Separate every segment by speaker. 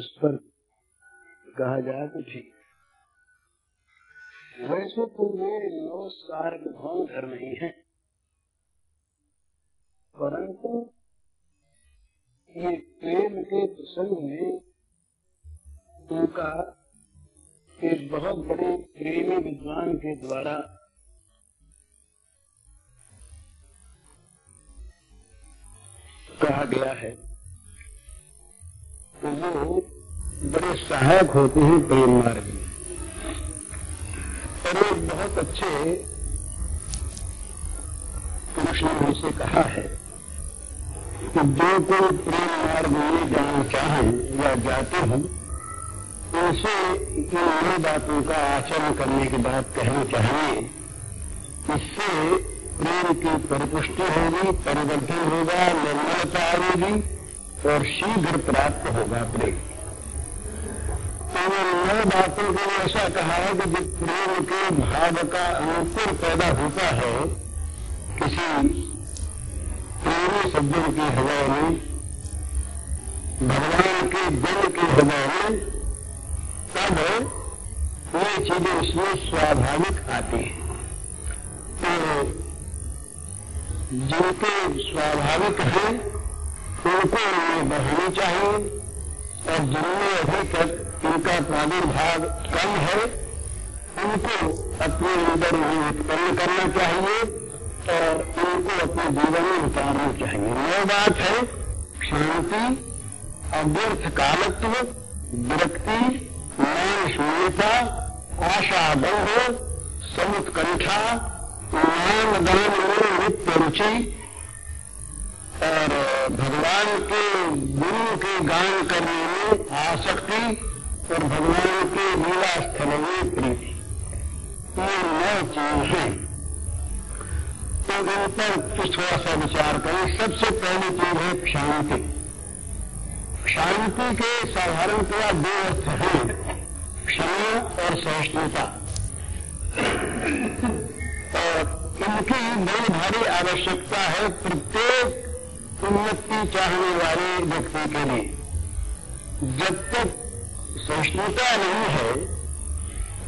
Speaker 1: उस पर कहा जाए तो ठीक वैसे तो वे नौ सार्वभौम धर्म ही है। परंतु ये प्रेम के प्रसंग में उनका एक बहुत बड़े प्रेमी विद्वान के द्वारा कहा गया है तो वो बड़े सहायक होते हैं प्रेम मार्ग में। और एक बहुत अच्छे पुरुष ने उनसे कहा है कि जो कोई प्रेम मार्ग में जाना चाहें या जाते हैं, उनसे इन नई बातों का आचरण करने की बात कहना चाहिए इससे प्रेम की परिपुष्टि होगी, परिवर्तन होगा, निर्मलता आएगी और शीघ्र प्राप्त होगा प्रेम। तो नौ बातों को ऐसा कहा है कि जब प्रेम के भाव का अंकुर पैदा होता है किसी प्रेमी सज्जन की हवा में भगवान के दिल की हवा में तब ये चीज़ें उसमें स्वाभाविक आती हैं तो जिनके स्वाभाविक हैं उनको उन्हें बढ़ानी चाहिए और जिनमें अभी तक इनका प्रादुर्भाव कम है, उनको अपने अंदर उन्हें उत्पन्न करना चाहिए और उनको अपने जीवन में उतारना चाहिए। यह बात है शांति अव्यर्थ कालत्व, विरक्ति मान शून्यता आशा बंध समुत्कंठा, मान दान में नित्य रुचि और भगवान के गुरु के गान करने में आसक्ति और भगवान के लीला स्थल में प्रीति। ये नौ चीज़ है। तो इन पर कुछ थोड़ा सा विचार करें। सबसे पहली चीज़ है शांति। शांति के साधारणतया दो अर्थ हैं? क्षमा और सहिष्णुता। और इनकी बड़ी भारी आवश्यकता है प्रत्येक उन्नति चाहने वाले व्यक्ति के लिए। जब तक सहिष्णुता नहीं है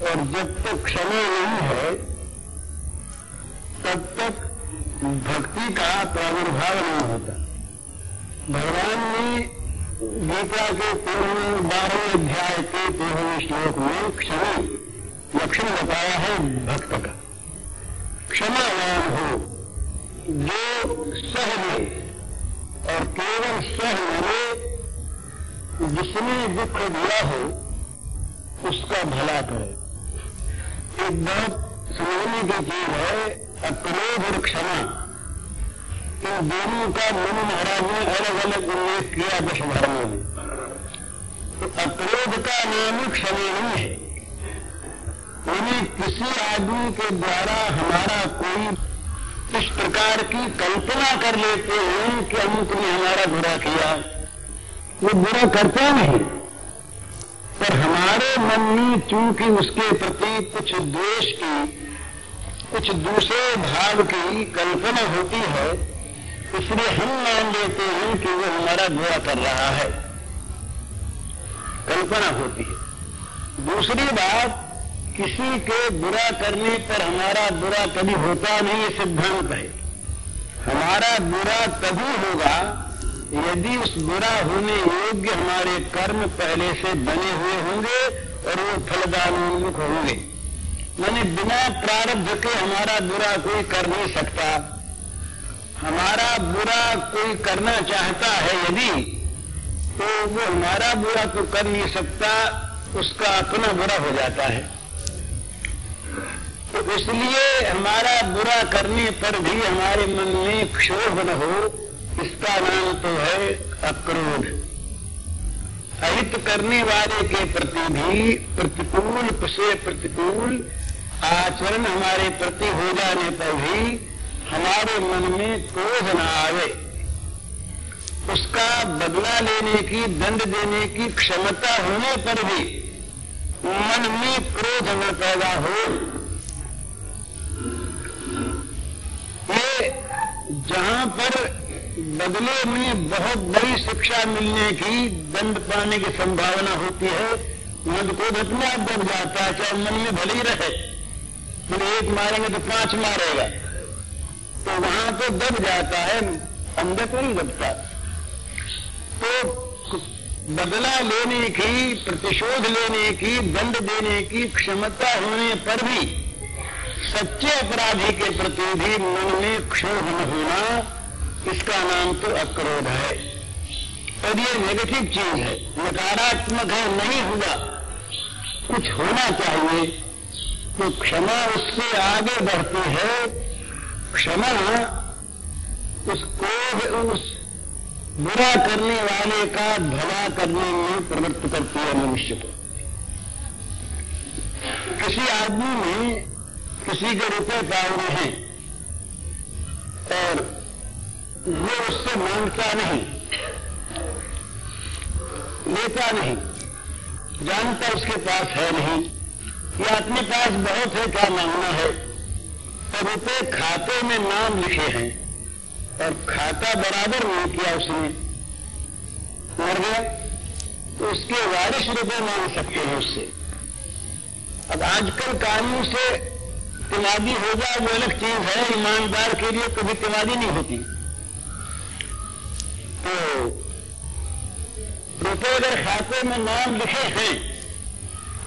Speaker 1: और जब तक क्षमा नहीं है, तब तक भक्ति का प्रादुर्भाव नहीं होता। भगवान ने गीता के पूर्ण बारहवें अध्याय के तेरहवें श्लोक में क्षमा, लक्षण बताया है भक्त का। क्षमा नाम हो, जो सह ले और केवल सह मरे जिसने दुख दिया हो, उसका भला करे। एक बहुत समझने की चीज़ है अक्रोध और क्षमा। इन दोनों का मनु महाराज ने अलग अलग उल्लेख किया दश में। तो अक्रोध का नाम क्षमा नहीं है। उन्हें किसी आदमी के द्वारा हमारा कोई इस प्रकार की कल्पना कर लेते हैं कि अमुक ने हमारा बुरा किया। वो बुरा करता नहीं। पर हमारे मन में चूँकि उसके प्रति कुछ द्वेष की, कुछ दूसरे भाव की कल्पना होती है, इसलिए हम मान लेते हैं कि वो हमारा बुरा कर रहा है। कल्पना होती है। दूसरी बात, किसी के बुरा करने पर हमारा बुरा कभी होता नहीं सिद्धांत है। हमारा बुरा तभी होगा यदि उस बुरा होने योग्य हमारे कर्म पहले से बने हुए होंगे और वो फलदानोन्मुख होंगे। मैंने बिना प्रारब्ध के हमारा बुरा कोई कर नहीं सकता। हमारा बुरा कोई करना चाहता है यदि तो वो हमारा बुरा तो कर नहीं सकता, उसका अपना बुरा हो जाता है। तो इसलिए हमारा बुरा करने पर भी हमारे मन में क्षोभ न हो इसका नाम तो है अक्रोध। अहित करने वाले के प्रति भी प्रतिकूल से प्रतिकूल आचरण हमारे प्रति हो जाने पर भी हमारे मन में क्रोध न आवे। उसका बदला लेने की, दंड देने की क्षमता होने पर भी मन में क्रोध न पैदा हो। जहाँ पर बदले में बहुत बड़ी शिक्षा मिलने की दंड पाने की संभावना होती है। वहाँ को अपने आप दब जाता है, चाहे मन में भले ही रहे। फिर एक मारेंगे तो पाँच मारेगा। तो वहाँ तो दब जाता है, अंदर को नहीं दबता। तो बदला लेने की, प्रतिशोध लेने की, दंड देने की क्षमता होने पर भी सच्चे अपराधी के प्रति भी मन में क्षोभ होना इसका नाम तो अक्रोध है। और ये नेगेटिव चीज़ है। नकारात्मक है, नहीं हुआ कुछ होना चाहिए। तो क्षमा उससे आगे बढ़ती है। क्षमा उसको उस बुरा करने वाले का भला करने में प्रवृत्त करती है मनुष्य को। किसी आदमी ने किसी के रुपए पाए हैं। और वो उससे माँगता नहीं। लेता नहीं। जानता उसके पास है नहीं। या अपने पास बहुत है, क्या मांगना है? और रुपये खाते में नाम लिखे हैं। और खाता बराबर नहीं किया उसने। मर गया। तो उसके वारिश रुपये मांग सकते हैं उससे। अब आजकल कानून से तिमादी हो जाए, वो अलग चीज़ है। ईमानदार के लिए कभी तिमादी नहीं होती। तो रुपये अगर खाते में नाम लिखे हैं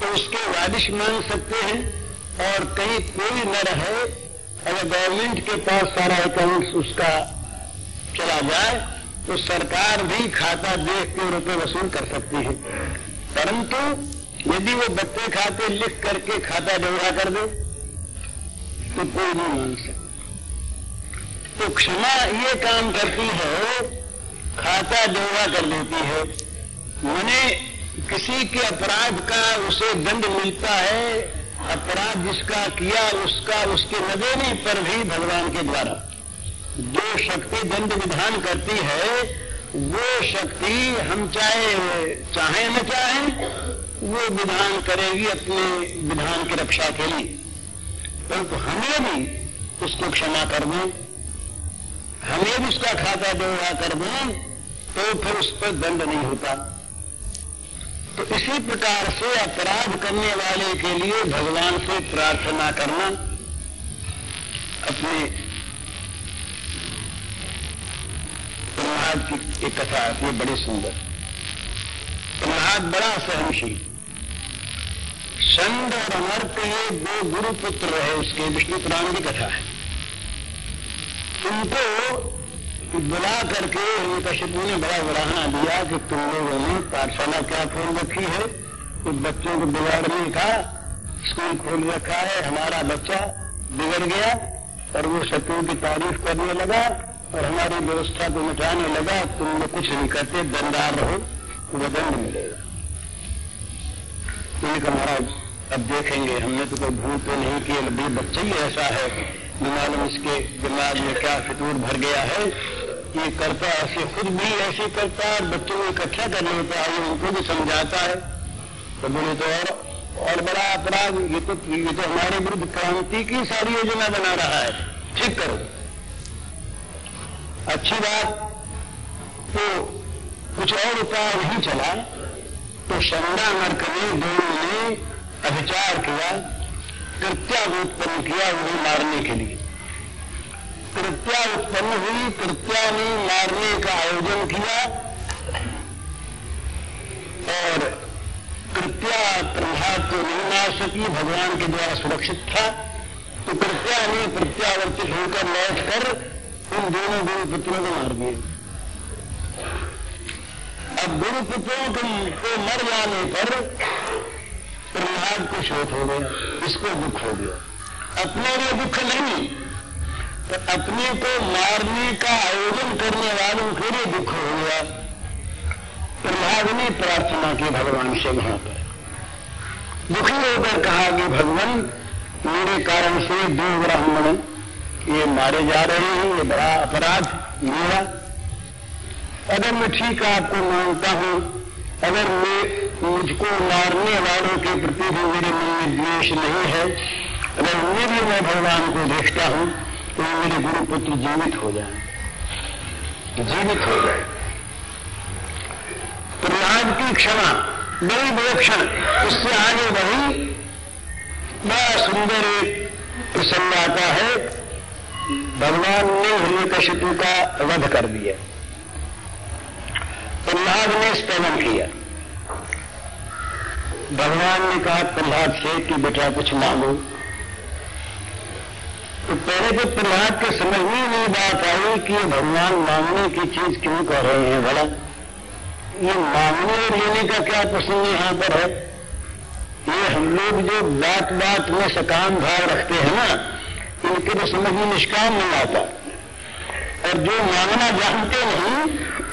Speaker 1: तो उसके वारिश मांग सकते हैं, और कहीं कोई न रहे, अगर गवर्नमेंट के पास सारा अकाउंट उसका चला जाए तो सरकार भी खाता देख के रुपये वसूल कर सकती है। परंतु यदि वो बच्चे खाते लिख करके खाता जमा कर दे तो कोई नहीं मांग सकता। तो क्षमा ये काम करती है खाता जोड़ा कर देती है। मैंने किसी के अपराध का उसे दंड मिलता है, अपराध जिसका किया उसका उसके न पर भी भगवान के द्वारा। जो शक्ति दंड विधान करती है, वो शक्ति हम चाहे चाहे न चाहे, वो विधान करेगी अपने विधान की रक्षा के लिए। परंतु हमें भी उसको क्षमा कर दें, हमें भी उसका खाता जोड़ा कर दें तो फिर उस पर दंड नहीं होता। तो इसी प्रकार से अपराध करने वाले के लिए भगवान से प्रार्थना करना, अपने प्रहलाद की एक कथा है बड़ी सुंदर। प्रहलाद बड़ा सहनशील। चंद और अमर्त ये दो गुरु पुत्र रहे, उसके विष्णु पुराण की कथा है। उनको बुला करके कश्यपू ने बड़ा बढ़ाना दिया कि तुम लोगों ने पाठशाला क्या खोल रखी है? कुछ बच्चों को बिगाड़ने का स्कूल खोल रखा है। हमारा बच्चा बिगड़ गया और वो शत्रु की तारीफ़ करने लगा और हमारी व्यवस्था को मिटाने लगा। तुम लोग कुछ नहीं करते, दंडार रहो तो दंड मिलेगा। कहा, महाराज, अब देखेंगे। हमने तो कोई भूल तो नहीं अभी बच्चा ही ऐसा है। मालूम इसके दिमाग में क्या फितूर भर गया है। ये करता है, ऐसे खुद भी ऐसे करता है, बच्चों को इकट्ठा करने लेता है उनको भी समझाता है। तो बोले तो और और बड़ा अपराध, ये तो ये तो हमारे विरुद्ध क्रांति की सारी योजना बना रहा है। ठीक करो। अच्छी बात तो कुछ और उपाय नहीं चला। तो शंदा नर्क दोनों ने अभिचार किया कृत्या उत्पन्न किया उन्हें मारने के लिए। कृत्या उत्पन्न हुई कृत्या ने मारने का आयोजन किया। और कृत्या प्रभाव को नहीं मार सकी, भगवान के द्वारा सुरक्षित था। तो कृत्या ने प्रत्यावर्तित होकर लौट कर उन दोनों गुरुपुत्रों को मार दिए अब गुरुपुत्रों को मर जाने पर प्रहलाद को शोक हो गया, इसको दुख हो गया। अपने लिए दुख नहीं तो अपने को मारने का आयोजन करने वालों के लिए दुख हो गया। प्रहलाद ने प्रार्थना की भगवान से वहाँ पर दुखी होकर कहा कि भगवान, मेरे कारण से दो ब्राह्मण, ये मारे जा रहे हैं, ये बड़ा अपराध मेरा। अगर मैं ठीक आपको मानता हूँ, अगर मैं मुझको मारने वालों के प्रति भी मेरे मन में द्वेष नहीं है, अगर उन्हें भी मैं भगवान को देखता हूँ तो मेरे गुरु पुत्र जीवित हो जाए। जीवित हो गए प्रहलाद की क्षमा, बड़ी विलक्षण, उससे आगे बढ़ी। बड़ा सुंदर एक प्रसंग आता है। भगवान ने हिरण्यकशिपु का वध कर दिया। प्रहलाद ने स्तवन किया। भगवान ने कहा, प्रहलाद से कि बेटा कुछ मांगो। तो पहले तो प्रहलाद के समझ में नहीं बात आई कि भगवान मांगने की चीज़ क्यों कह रहे हैं भला ये मांगने लेने का क्या प्रसंग यहाँ पर है? ये हम लोग जो बात बात में सकाम भाव रखते हैं ना, इनके तो समझ में निष्काम नहीं आता। और जो मांगना जानते नहीं,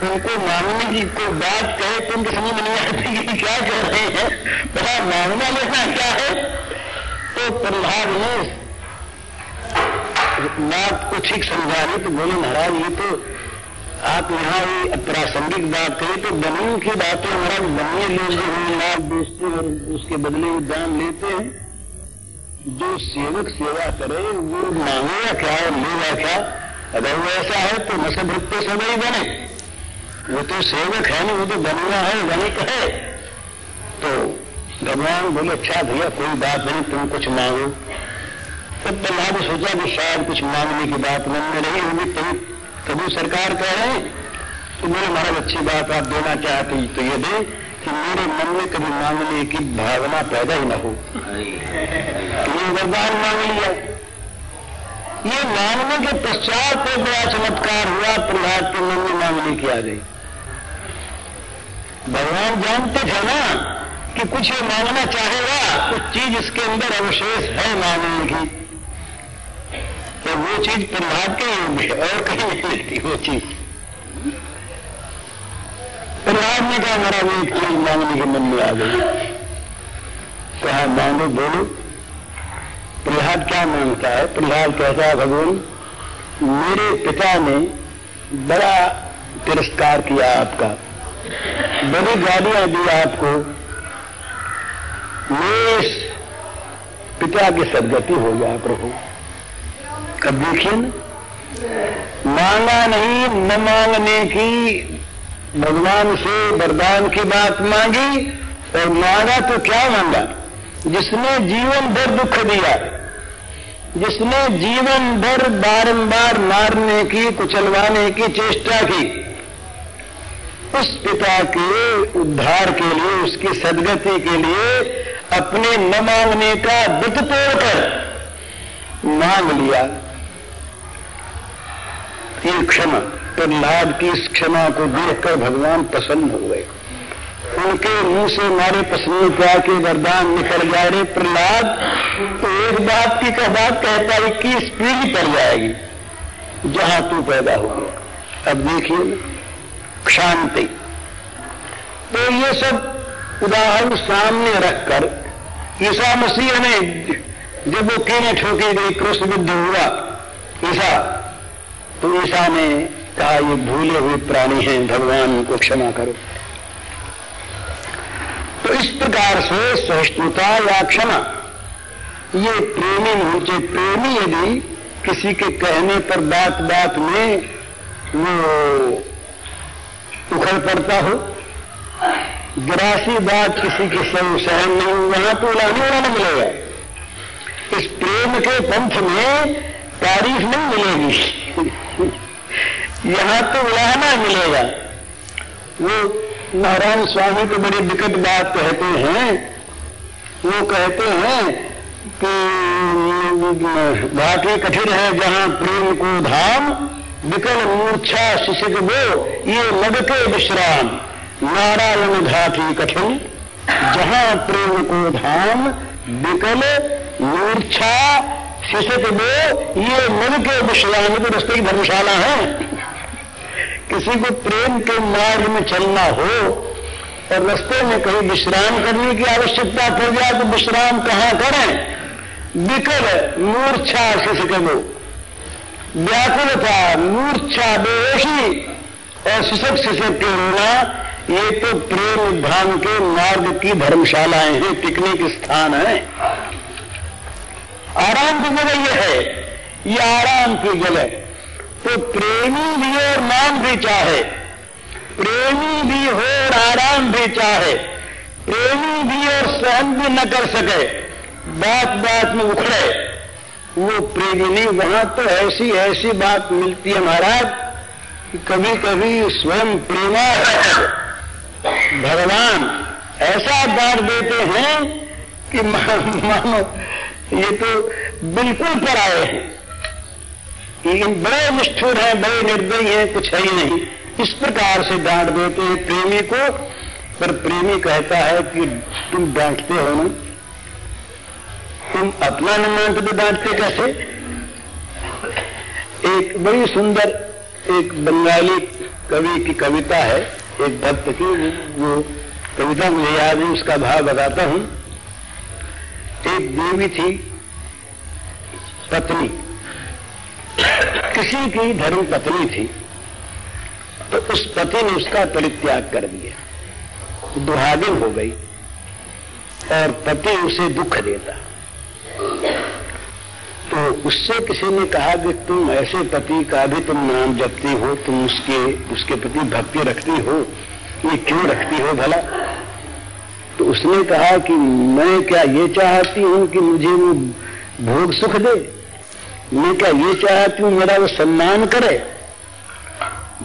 Speaker 1: उनको मांगने की कोई बात कहे तो उनके समझ में नहीं आती कि क्या कह रहे हैं। बड़ा मांगना लेना क्या है? तो प्रहलाद ने बात को ठीक समझा रहे तो बोले, महाराज, ये तो आप यहाँ प्रासंगिक बात करें तो बनियों की बातें हमारा बनिए लोग जो हम लाभ बेचते और उसके बदले दान लेते हैं। जो सेवक सेवा करे, वो मांगेगा क्या और लेगा क्या? अगर वो ऐसा है तो नशे भुगते सब ही बने। वो तो सेवक है नहीं, वो तो बनिया है, वनिक है। तो भगवान बोले अच्छा भैया, कोई बात नहीं, तुम कुछ मांगो। तब प्रहलाद सोचा कि शायद कुछ मांगने की बात मन में रही होगी तुम कभी सरकार कह रहे कि मेरे महाराज, अच्छी बात आप देना चाहते तो ये दे कि मेरे मन में कभी मांगने की भावना पैदा ही न हो। ये वरदान मांग लिया ये मांगने के पश्चात तो बड़ा चमत्कार हुआ, प्रहलाद के मन में मांगने की आ गई। भगवान जानते थे ना कि कुछ मांगना चाहेगा, कुछ चीज़ इसके अंदर अवशेष है मांगने की। तो वो चीज़ प्रहलाद के योग्य है और कहीं नहीं मिलती वो चीज़। प्रहलाद ने कहा मेरा वो एक चीज़ मांगने के मन में आ गई। कहा मांगो, बोलो। प्रहलाद क्या माँगता है? प्रहलाद कहता है, भगवान, मेरे पिता ने बड़ा तिरस्कार किया आपका। बड़ी गालियाँ दी आपको। मेरे पिता की सदगति हो जाए प्रभु। कब देखिए ना मांगा नहीं, न मांगने की, भगवान से वरदान की बात मांगी, और मांगा तो क्या मांगा? जिसने जीवन भर दुख दिया, जिसने जीवन भर बारंबार मारने की, कुचलवाने की चेष्टा की, उस पिता के उद्धार के लिए, उसकी सदगति के लिए, अपने न मांगने का दुख तोड़कर मांग लिया। ये क्षमा प्रहलाद की इस क्षमा को देखकर भगवान प्रसन्न हो गए। उनके मुँह से मारे प्रसन्न क्या के वरदान निकल जाए रे प्रहलाद तो एक बात की का बात कहता है कि पीढ़ी पड़ जाएगी? जहाँ तू पैदा हो अब देखिए, शांति। तो ये सब उदाहरण सामने रखकर ईसा मसीह ने जब वो केने ठोके गई क्रोश बुद्ध हुआ। ईसा ईसा ने कहा, ये भूले हुए प्राणी हैं, भगवान को क्षमा करो। तो इस प्रकार से सहिष्णुता या क्षमा, ये प्रेमी ऊँचे प्रेमी यदि किसी के कहने पर बात बात में वो उखड़ पड़ता हो, गिरासी बात किसी के सब सहन नहीं वहाँ तो उलाने वाला मिलेगा। इस प्रेम के पंथ में तारीफ़ नहीं मिलेगी। यहाँ तो उलाहना मिलेगा। वो नारायण स्वामी को बड़ी विकट बात कहते हैं। वो कहते हैं कि घाटी कठिन है जहाँ प्रेम को धाम, विकल मूर्छा शिशिक वो, ये लगते विश्राम। नारायण घाटी कठिन, जहाँ प्रेम को धाम, विकल मूर्छा शिशिक वो, ये मन के विश्राम। के रस्ते की धर्मशाला है। किसी को प्रेम के मार्ग में चलना हो और रस्ते में कहीं विश्राम करने की आवश्यकता पड़ जाए तो विश्राम कहाँ करें? विकल मूर्छा शिशकमो व्याकुलता मूर्छा बेहोशी और शिशक शिशक के रोना ये तो प्रेम धाम के मार्ग की धर्मशालाएँ हैं, पिकनिक स्थान है। आराम की जगह ये है, ये आराम की जगह। तो प्रेमी भी और नाम भी चाहे। प्रेमी भी हो और आराम भी चाहे। प्रेमी भी और सहन भी न कर सके। बात बात में उखड़े। वो प्रेमी नहीं, वहाँ तो ऐसी ऐसी बात मिलती है महाराज कि कभी कभी स्वयं प्रेमा भगवान ऐसा डांट देते हैं कि मानो ये तो बिल्कुल पर आए हैं। लेकिन बड़े निष्ठुर है, बड़े निर्दयी है, कुछ है ही नहीं। इस प्रकार से डांट देते हैं प्रेमी को, पर प्रेमी कहता है कि तुम डांटते हो ना। तुम अपना न मानते तो डांटते कैसे? एक बड़ी सुंदर, एक बंगाली कवि की कविता है, एक भक्त की, वो कविता मुझे याद है, उसका भाव बताता हूँ। एक देवी थी, पत्नी। किसी की धर्म पत्नी थी तो उस पति ने उसका परित्याग कर दिया। दुहागिन हो गई और पति उसे दुख देता। तो उससे किसी ने कहा कि तुम ऐसे पति का भी तुम नाम जपती हो, तुम उसके उसके प्रति भक्ति रखती हो, ये क्यों रखती हो भला? तो उसने कहा कि मैं क्या ये चाहती हूँ कि मुझे वो भोग सुख दे? मैं क्या ये चाहती हूँ मेरा वो सम्मान करे?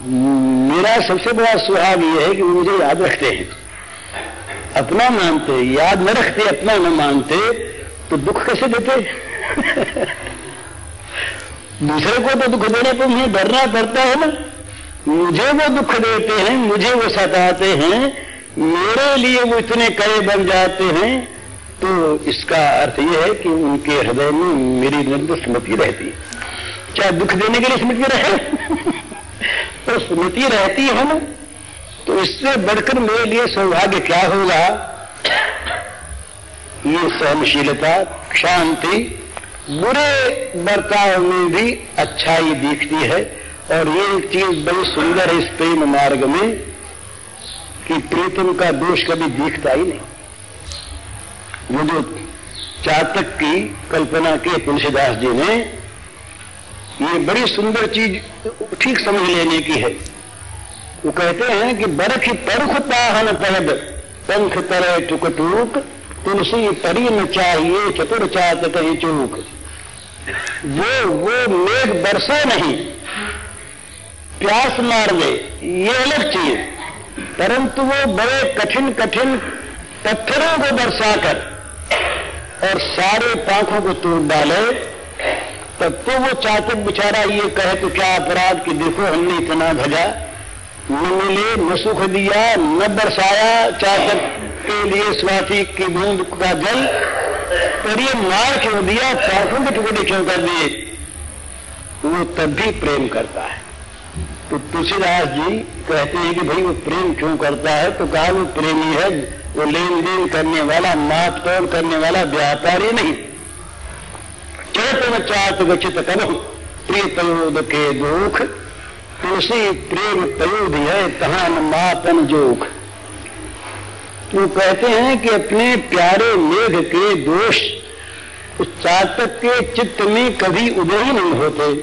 Speaker 1: मेरा सबसे बड़ा सुहाग ये है कि मुझे याद रखते हैं। अपना मानते, याद न रखते, अपना न मानते तो दुख कैसे देते? दूसरे को तो दुख देने पर मुझे डरना पड़ता है ना। मुझे वो दुख देते हैं, मुझे वो सताते हैं, मेरे लिए वो इतने कड़े बन जाते हैं तो इसका अर्थ यह है कि उनके हृदय में मेरी निरंतर स्मृति रहती है। क्या दुख देने के लिए स्मृति रहे? तो स्मृति रहती है ना तो इससे बढ़कर मेरे लिए सौभाग्य क्या होगा? ये सहनशीलता, शांति, बुरे बर्ताव में भी अच्छाई दिखती है। और ये एक चीज़ बड़ी सुंदर है इस प्रेम मार्ग में कि प्रीतम का दोष कभी दिखता ही नहीं। वो जो चातक की कल्पना के तुलसीदास जी ने ये बड़ी सुंदर चीज़ ठीक समझ लेने की है। वो कहते हैं कि बरख परख ताहन पैद पंख तरह टुक टूक, तुलसी परी न चाहिए, चतुर चातक चूक। वो वो मेघ बरसा नहीं, प्यास मार दे ये अलग चीज़। परंतु वो बड़े कठिन कठिन पत्थरों को बरसाकर और सारे पांखों को तोड़ डाले, तब तो वो चातक बेचारा ये कहे तो क्या अपराध कि देखो हमने इतना भजा, न मिले, न सुख दिया, न बरसाया चातक के लिए स्वाति की बूंद का जल और ये मार क्यों दिया, पांखों के टुकड़े क्यों कर दिए? वो तब भी प्रेम करता है। तो तुलसीदास जी कहते हैं कि भाई वो प्रेम क्यों करता है? तो कहा वो प्रेमी है वो लेन देन करने वाला माप तोड़ करने वाला व्यापारी नहीं। चेतन चात गचित करो? प्रिय तयोद के दुख, तुलसी प्रेम तयोद है, तहान मापन जोख। तो कहते हैं कि अपने प्यारे मेघ के दोष उस चातक के चित्त में कभी उदय नहीं होते।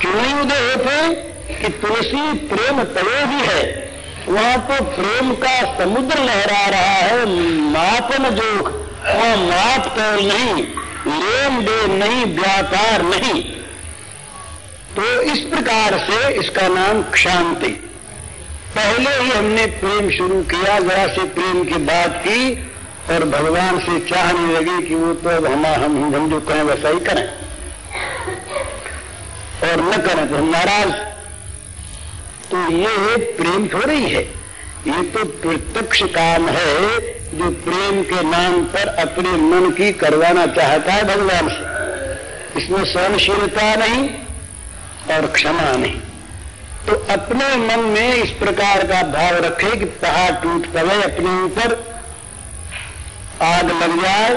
Speaker 1: क्यों नहीं उदय होते? कि तुलसी प्रेम तय है। वहाँ तो प्रेम का समुद्र लहरा रहा है। मापन जोख वहाँ माप तोल नहीं, लेन देन नहीं, व्यापार नहीं। तो इस प्रकार से इसका नाम क्षांति। पहले ही हमने प्रेम शुरू किया, जरा से प्रेम की बात की, और भगवान से चाहने लगे कि वो तो अब हम हम हम जो कहें वैसा ही करें। और न करें तो हम नाराज़। तो ये प्रेम थोड़ी है। ये तो प्रत्यक्ष काम है जो प्रेम के नाम पर अपने मन की करवाना चाहता है भगवान से। इसमें सहनशीलता नहीं और क्षमा नहीं। तो अपने मन में इस प्रकार का भाव रखे कि पहाड़ टूट पड़े अपने ऊपर, आग लग जाए,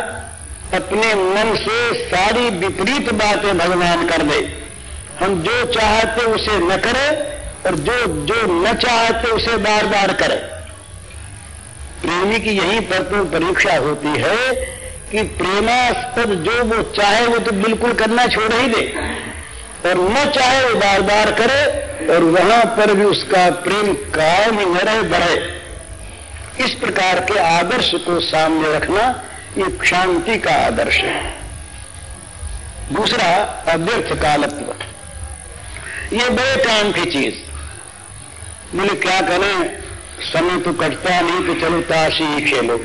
Speaker 1: अपने मन से सारी विपरीत बातें भगवान कर दे। हम जो चाहते उसे न करें और जो जो न चाहते उसे बार बार करे। प्रेमी की यही पर तो परीक्षा होती है कि प्रेमास्पद जो वो चाहे वो तो बिल्कुल करना छोड़ ही दे। और न चाहे वो बार बार करे और वहाँ पर भी उसका प्रेम कायम न रहे, बढ़े। इस प्रकार के आदर्श को सामने रखना ये शांति का आदर्श है। दूसरा, अव्यर्थ कालत्व। ये बड़े काम की चीज़। बोले क्या करें? समय तो कटता नहीं तो चलो ताश ही खेलो।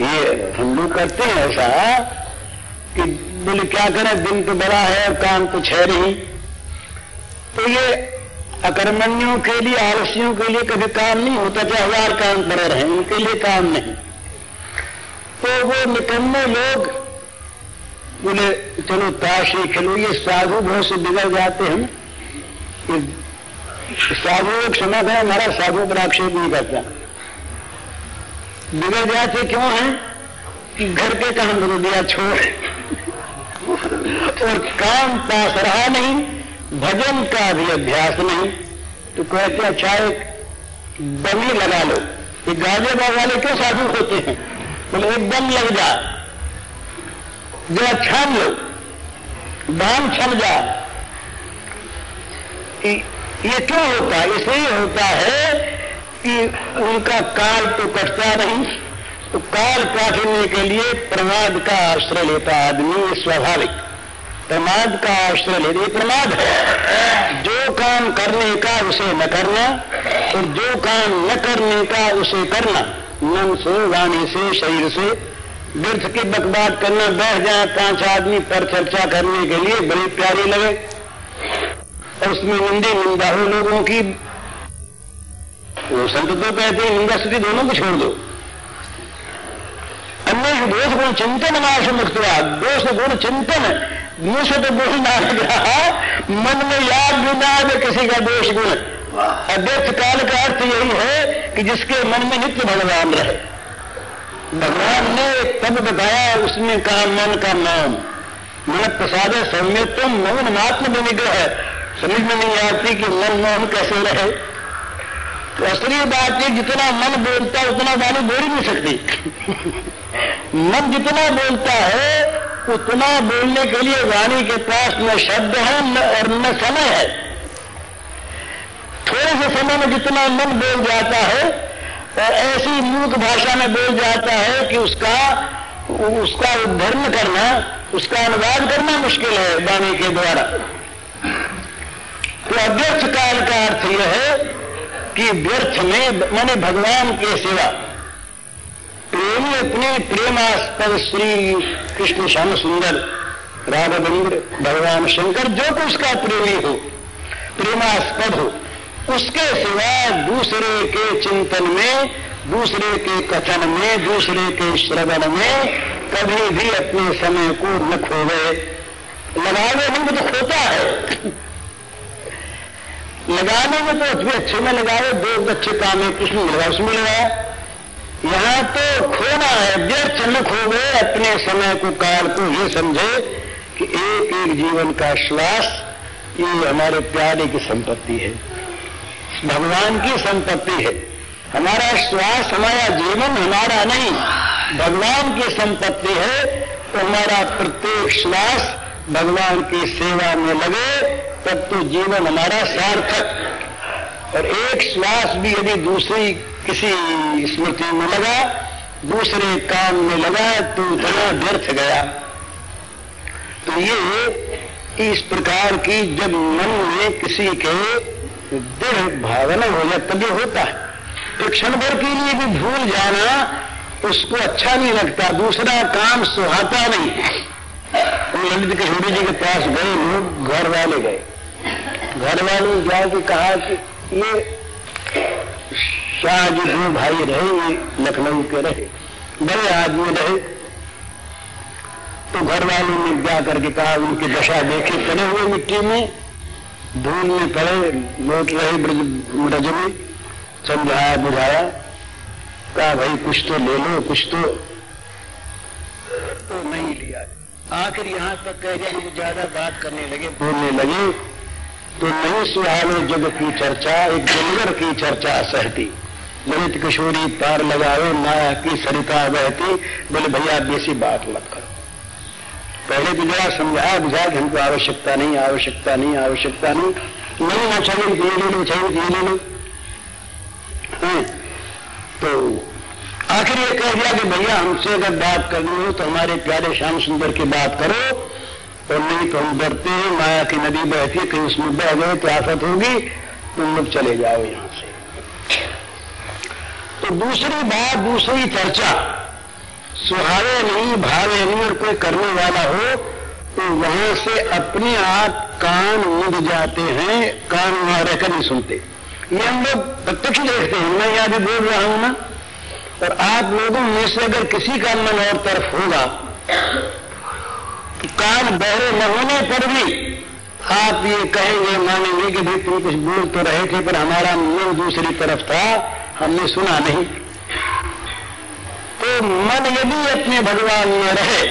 Speaker 1: ये हम लोग करते हैं ऐसा कि बोले क्या करें? दिन तो बड़ा है और काम कुछ है नहीं। तो ये अकर्मण्यों के लिए, आलसियों के लिए कभी काम नहीं होता, चाहे हज़ार काम पड़े रहे, उनके लिए काम नहीं। तो वो निकम्मे लोग बोले, चलो ताश ही खेलो, ये साधु बहुत से बिगड़ जाते हैं। साधु क्षमा है हमारा साधु पर आक्षेप नहीं करता। बिगड़ जाते क्यों है? घर के काम बदल दिया छोड़। और काम पास रहा नहीं, भजन का भी अभ्यास नहीं तो कहते अच्छा एक दमी लगा लो। ये गाजे बाग वाले क्यों साधु होते हैं? बोले, एक दम लग जा, जरा छान लो, दान छन जा। ये क्यों होता है? इसलिए होता है कि उनका काल तो कटता नहीं तो काल काटने के लिए प्रमाद का आश्रय लेता आदमी स्वाभाविक। प्रमाद का आश्रय लेते प्रमाद है। जो काम करने का उसे न करना और जो काम न करने का उसे करना, मन से, वाणी से, शरीर से व्यर्थ की बकबाद करना, बैठ जाए पाँच आदमी पर चर्चा करने के लिए बड़ी प्यारी लगे। और उसमें निंदे निंदा हो लोगों की। वो संत तो कहते हैं, निंदा स्थिति दोनों को छोड़ दो। अन्य दोष गुण चिंतन नाश मुक्त दोष गुण चिंतन मुँह से तो बोल ना रहा। मन में याद भी ना आए किसी का दोष गुण। अध्यक्ष काल का अर्थ यही है कि जिसके मन में नित्य भगवान रहे। भगवान ने तब बताया उसने कहा मन का नाम। मन प्रसाद सौम्यत्म मौन मात्म विनिग्रह समझ में नहीं आती कि मन मोहन कैसे रहे। तो असली बात है जितना मन बोलता है, उतना वाणी बोल नहीं सकती। मन जितना बोलता है, उतना बोलने के लिए वाणी के पास न शब्द है, न और न समय है। थोड़े से समय में जितना मन बोल जाता है, और ऐसी मूक भाषा में बोल जाता है कि उसका उसका उद्धरण करना, उसका अनुवाद करना मुश्किल है वाणी के द्वारा। तो अव्यर्थ काल का अर्थ यह है कि व्यर्थ में मैंने भगवान के सिवा प्रेमी अपने प्रेमास्पद श्री कृष्ण श्याम सुंदर राघवेंद्र भगवान शंकर, जो कुछ उसका प्रेमी हो, प्रेमास्पद हो, उसके सिवा दूसरे के चिंतन में, दूसरे के कथन में, दूसरे के श्रवण में कभी भी अपने समय को न खोवे लगावे नहीं तो खोता है। लगाने में तो अच्छे अच्छे में लगाए, दो अच्छे काम है, कृष्ण लगा, उसमें लगाया यहाँ तो खोना है व्यर्थ न खो गए, अपने समय को काल को ये समझे कि एक एक जीवन का श्वास, ये हमारे प्यारे की संपत्ति है। भगवान की संपत्ति है। हमारा श्वास, हमारा जीवन हमारा नहीं, भगवान की संपत्ति है। तो हमारा प्रत्येक श्वास भगवान की सेवा में लगे तब तो जीवन हमारा सार्थक। और एक श्वास भी यदि दूसरी किसी स्मृति में लगा, दूसरे काम में लगा तो इतना व्यर्थ गया। तो ये इस प्रकार की जब मन में किसी के दृढ़ भावना हो जाए तभी होता है तो क्षण भर के लिए भी भूल जाना उसको अच्छा नहीं लगता, दूसरा काम सुहाता नहीं। ललित किशोरी जी के पास गए लोग घर वाले गए। घर वाले जाके कहा कि ये शाह जी दो भाई रहे ये लखनऊ के रहे। बड़े आदमी रहे। तो घर वालों ने क्या करके कहा उनकी दशा देखे पड़े हुए मिट्टी में। धूल में पड़े लौट रहे ब्रज में। समझाया बुझाया। कहा भाई कुछ तो ले लो कुछ तो, तो नहीं लिया। आखिर यहाँ तक कह गए ज़्यादा बात करने लगे बोलने लगे। तो नहीं सुहावे जग की चर्चा, एक जंगर की चर्चा सहती। ललित किशोरी पार लगाओ, माया की सरिता बहती। बोले, भैया बेसी बात मत करो। पहले तो जरा समझाया बुझाया कि हमको आवश्यकता नहीं आवश्यकता नहीं आवश्यकता नहीं। नहीं, ना चाहिए ये ले लो, चाहिए ये ले लो। तो आखिर ये कह दिया कि भैया, हमसे अगर बात करनी हो तो हमारे प्यारे श्याम सुंदर की बात करो। और नहीं तो हम डरते हैं, माया की नदी बहती है, कहीं उसमें बह गए तो आफत होगी, तुम लोग चले जाओ यहाँ से। तो दूसरी बात, दूसरी चर्चा, सुहावे नहीं, भावे नहीं, और कोई करने वाला हो तो वहाँ से अपने आप कान मुद जाते हैं, कान वहाँ रहकर नहीं सुनते। ये हम लोग प्रत्यक्ष देखते हैं, मैं यहाँ भी बोल रहा हूँ ना। और आप लोगों में से अगर किसी का मन और तरफ़ होगा कान बहरे न होने पर भी आप ये कहेंगे, मानेंगे कि भाई तुम कुछ बोल तो रहे थे, पर हमारा मन दूसरी तरफ़ था, हमने सुना नहीं। तो मन यदि अपने भगवान में रहे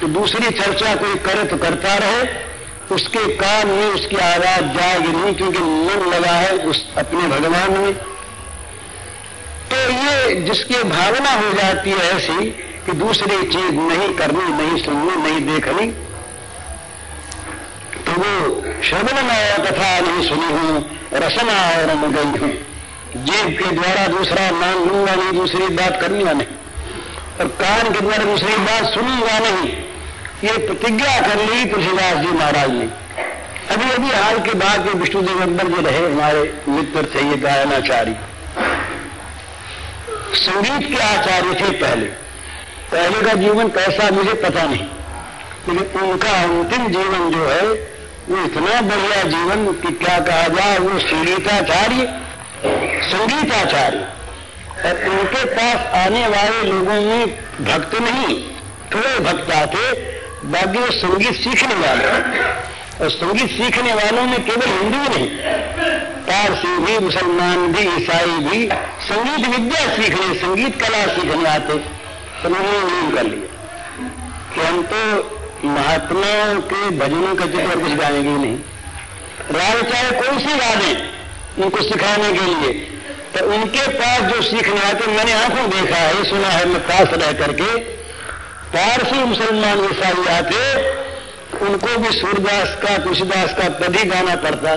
Speaker 1: तो दूसरी चर्चा कोई करे तो करता रहे, उसके कान में उसकी आवाज़ जाएगी नहीं, क्योंकि मन लगा है उस अपने भगवान में। तो ये जिसकी भावना हो जाती है ऐसी कि दूसरी चीज़ नहीं करनी, नहीं सुननी, नहीं देखनी। तो वो श्रवण में कथा नहीं सुनी हूँ, रसना और गई हूँ। जीव के द्वारा दूसरा नाम लूँगा नहीं, दूसरी बात करनी नहीं। और कान के द्वारा दूसरी बात सुनूँगा नहीं। ये प्रतिज्ञा कर ली तुलसीदास जी महाराज ने। अभी अभी हाल के बाद जो विष्णु देवंबर जी रहे, हमारे मित्र थे, ये गायनाचारी संगीत के आचार्य थे पहले। पहले का जीवन कैसा मुझे पता नहीं। लेकिन उनका अंतिम जीवन जो है, वो इतना बढ़िया जीवन कि क्या कहा जाए, वो संगीताचार्य संगीताचार्य। और उनके पास आने वाले लोगों में भक्त नहीं, थोड़े भक्त आते, बाकी वो संगीत सीखने वाले और संगीत सीखने वालों में केवल हिंदू नहीं, पारसी भी, मुसलमान भी, ईसाई भी संगीत विद्या सीखने, संगीत कला सीखने आते। तो उन्होंने कर लिया कि हम तो महात्माओं के भजनों का चित्र कुछ गाएँगे नहीं। राग चाहे कौन सी गा दें, उनको सिखाने के लिए। तो उनके पास जो सीखने आते मैंने आँखों देखा है, सुना है, मैं पास रह करके, पारसी मुसलमान ईसाई आते, उनको भी सूरदास का, तुलसीदास का पद ही गाना पड़ता।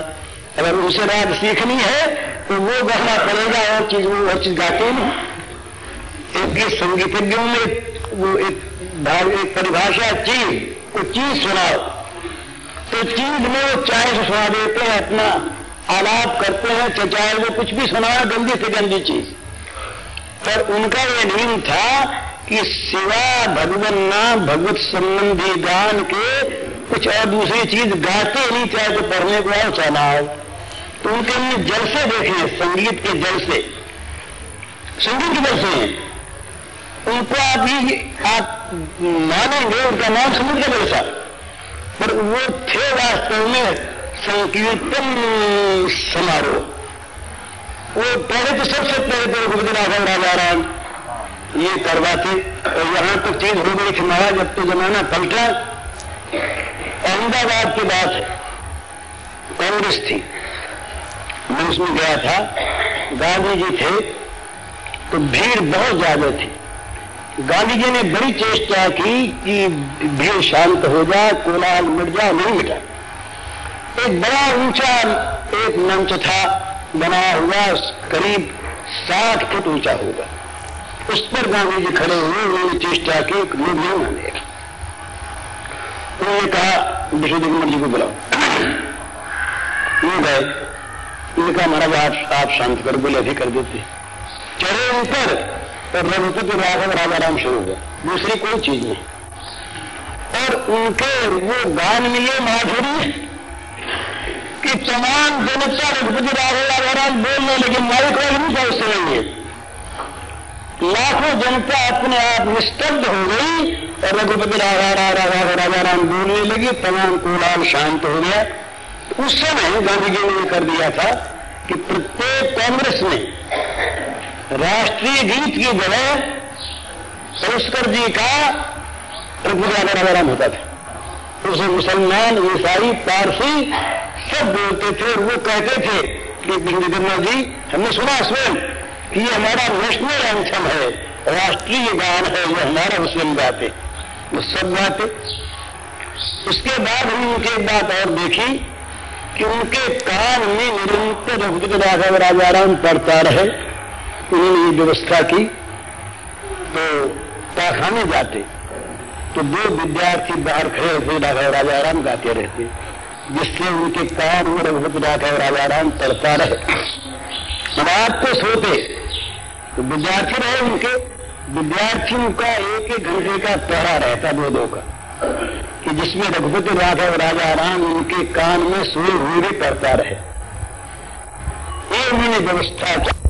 Speaker 1: अगर उसे राग सीखनी है तो वो गाना पड़ेगा, और चीज़ वो और चीज़ गाते नहीं एक संगीतज्ञों में वो एक एक परिभाषा चीज़ को चीज़ सुनाओ तो चीज़ में वो चाय से सुना देते हैं, अपना आलाप करते हैं चाहे वो कुछ भी सुनाया गंदी से गंदी चीज़। पर उनका ये नियम था कि सिवा भगवान नाम भगवत संबंधी गान के कुछ और दूसरी चीज़ गाते नहीं, चाहे तो पढ़ने को आओ, चाहे आओ। तो उनके हमने जलसे देखे संगीत के जलसे संगीत के जलसे हैं उनको आप ही आप मानेंगे उनका नाम का जलसा पर वो थे वास्तव में संकीर्तन समारोह। वो पहले तो सबसे पहले तो गुजरात राजा राम ये करवाते, और यहाँ तो चीज़ हो गई थी महाराज, अब तो जमाना पलटा। अहमदाबाद की बात है कांग्रेस थी। मैं उसमें गया था, गांधी जी थे तो भीड़ बहुत ज़्यादा थी। गांधी जी ने बड़ी चेष्टा की कि भीड़ शांत हो जाए कोलाहल मिट जाए नहीं मिटा। एक बड़ा ऊँचा एक मंच था, बना हुआ, करीब साठ फुट ऊँचा होगा। उस पर गांधी जी खड़े हुए, उन्होंने चेष्टा की लोग नहीं माने। उन्होंने कहा विश्वदेव जी को बुलाओ। गए। उन्होंने कहा, महाराज, आप आप शांत कर, बोले अभी कर देते चढ़े ऊपर और रघुपति राघव राजा राम शुरू हुआ दूसरी कोई चीज़ नहीं। और उनके वो गान में ये माधुरी कि तमाम जनता रघुपति राघव राजा राम बोलने लेकिन माइक वाले नहीं उस समय लाखों जनता अपने आप निस्तब्ध हो गई और रघुपति राजा राजा राजा राम बोलने लगी, तमाम कोलाल शांत हो गया उस समय गांधी जी ने कर दिया था कि प्रत्येक कांग्रेस में राष्ट्रीय गीत की जगह संस्कर जी का रघुपति राजा राजा राम होता था। उसे मुसलमान ईसाई पारसी सब बोलते थे और वो कहते थे कि बिंदु जी, हमने सुना स्वयं कि ये हमारा नेशनल एंथम है, राष्ट्रीय गान है, ये हमारा मुस्लिम गाते वो सब गाते। उसके बाद हमने उनकी एक बात और देखी कि उनके कान में निरंतर रघुपति राघव राजा राम पढ़ता रहे। उन्होंने ये व्यवस्था की तो पाखाने जाते तो दो विद्यार्थी बाहर खड़े होते राघव राजा राम गाते रहते जिससे उनके कान में रघुपति राघव राजा राम पढ़ता रहे। रात को सोते तो विद्यार्थी रहे उनके, विद्यार्थियों का एक एक घंटे का पहरा रहता दो दो का, कि जिसमें रघुपति राघव राजा राम उनके कान में सोए हुए भी पड़ता रहे। ये उन्होंने व्यवस्था की।